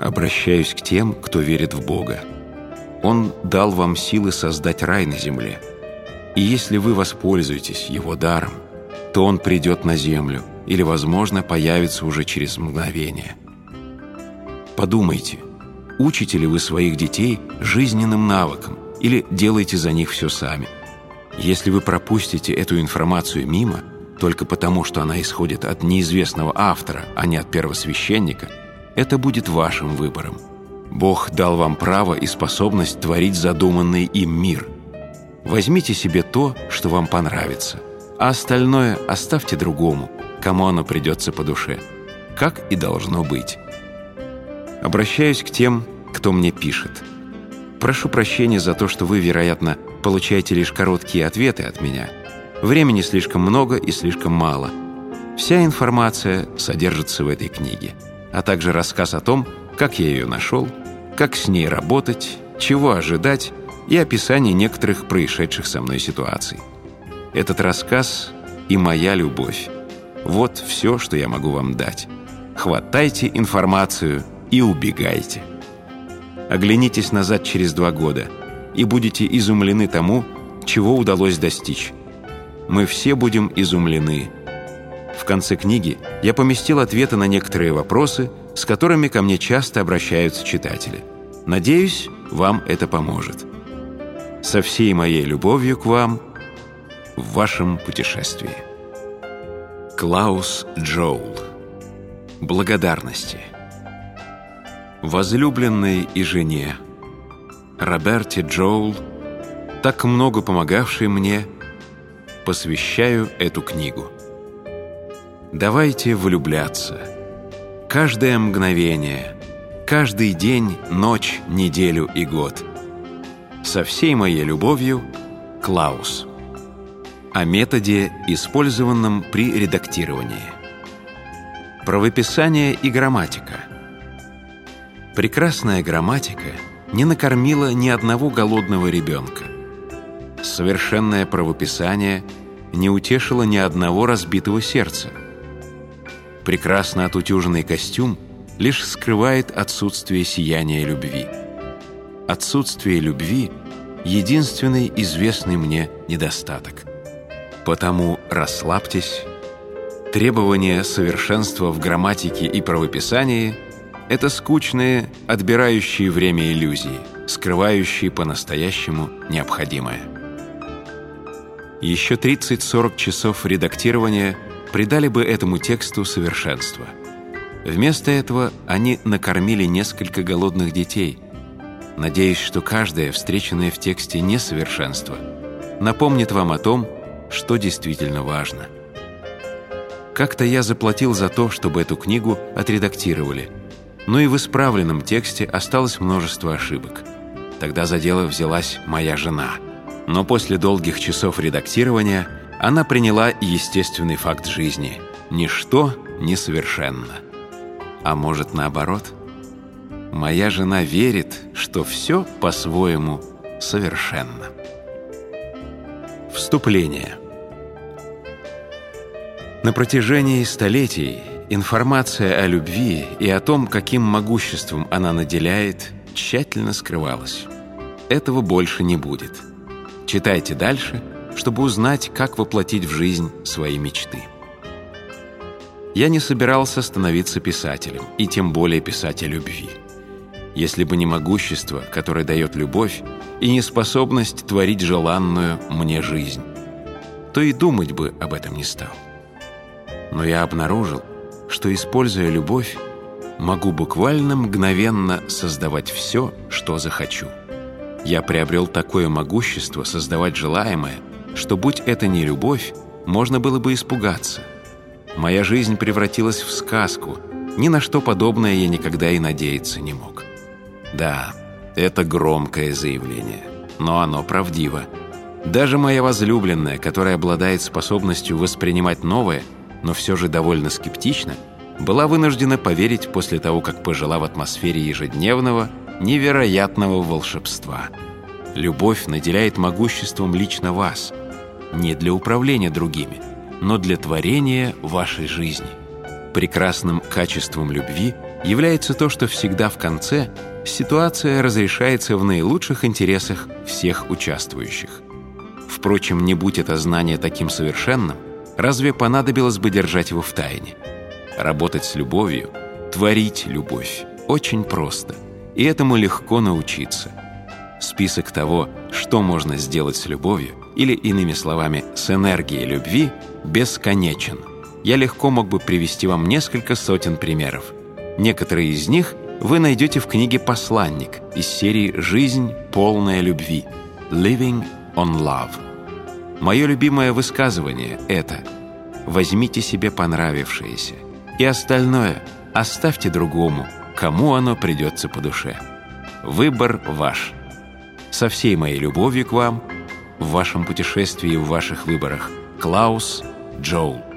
Обращаюсь к тем, кто верит в Бога. Он дал вам силы создать рай на земле. И если вы воспользуетесь его даром, то он придет на землю или, возможно, появится уже через мгновение. Подумайте, учите ли вы своих детей жизненным навыкам или делаете за них все сами. Если вы пропустите эту информацию мимо, только потому, что она исходит от неизвестного автора, а не от первосвященника, это будет вашим выбором. Бог дал вам право и способность творить задуманный им мир. Возьмите себе то, что вам понравится, а остальное оставьте другому, кому оно придется по душе, как и должно быть. Обращаюсь к тем, кто мне пишет. Прошу прощения за то, что вы, вероятно, получаете лишь короткие ответы от меня. Времени слишком много и слишком мало. Вся информация содержится в этой книге, а также рассказ о том, как я ее нашел, как с ней работать, чего ожидать и описание некоторых происшедших со мной ситуаций. Этот рассказ и моя любовь. Вот все, что я могу вам дать. Хватайте информацию и убегайте. Оглянитесь назад через два года и будете изумлены тому, чего удалось достичь. Мы все будем изумлены. В конце книги я поместил ответы на некоторые вопросы, с которыми ко мне часто обращаются читатели. Надеюсь, вам это поможет. Со всей моей любовью к вам в вашем путешествии. Клаус Джоул. Благодарности. Возлюбленной и жене, Роберте Джоул, так много помогавшей мне, посвящаю эту книгу. Давайте влюбляться. Каждое мгновение, каждый день, ночь, неделю и год. Со всей моей любовью, Клаус о методе, использованном при редактировании. Правописание и грамматика. Прекрасная грамматика не накормила ни одного голодного ребенка. Совершенное правописание не утешило ни одного разбитого сердца. Прекрасно отутюженный костюм лишь скрывает отсутствие сияния любви. Отсутствие любви — единственный известный мне недостаток. Потому расслабьтесь. Требования совершенства в грамматике и правописании – это скучные, отбирающие время иллюзии, скрывающие по-настоящему необходимое. Еще 30-40 часов редактирования придали бы этому тексту совершенство. Вместо этого они накормили несколько голодных детей. Надеюсь, что каждое встреченное в тексте несовершенство напомнит вам о том, что действительно важно. Как-то я заплатил за то, чтобы эту книгу отредактировали, но и в исправленном тексте осталось множество ошибок. Тогда за дело взялась моя жена. Но после долгих часов редактирования она приняла естественный факт жизни. Ничто несовершенно. А может, наоборот? Моя жена верит, что все по-своему совершенно. Вступление. На протяжении столетий информация о любви и о том, каким могуществом она наделяет, тщательно скрывалась. Этого больше не будет. Читайте дальше, чтобы узнать, как воплотить в жизнь свои мечты. Я не собирался становиться писателем, и тем более писать о любви. Если бы не могущество, которое дает любовь, и неспособность творить желанную мне жизнь, то и думать бы об этом не стал. Но я обнаружил, что, используя любовь, могу буквально мгновенно создавать все, что захочу. Я приобрел такое могущество создавать желаемое, что, будь это не любовь, можно было бы испугаться. Моя жизнь превратилась в сказку, ни на что подобное я никогда и надеяться не мог. Да, это громкое заявление, но оно правдиво. Даже моя возлюбленная, которая обладает способностью воспринимать новое – но все же довольно скептично, была вынуждена поверить после того, как пожила в атмосфере ежедневного, невероятного волшебства. Любовь наделяет могуществом лично вас, не для управления другими, но для творения вашей жизни. Прекрасным качеством любви является то, что всегда в конце ситуация разрешается в наилучших интересах всех участвующих. Впрочем, не будь это знание таким совершенным, разве понадобилось бы держать его в тайне? Работать с любовью, творить любовь очень просто, и этому легко научиться. Список того, что можно сделать с любовью, или, иными словами, с энергией любви, бесконечен. Я легко мог бы привести вам несколько сотен примеров. Некоторые из них вы найдете в книге «Посланник» из серии «Жизнь, полная любви» «Living on Love». Мое любимое высказывание — это «Возьмите себе понравившееся, и остальное оставьте другому, кому оно придется по душе. Выбор ваш. Со всей моей любовью к вам, в вашем путешествии в ваших выборах, Клаус Джоул.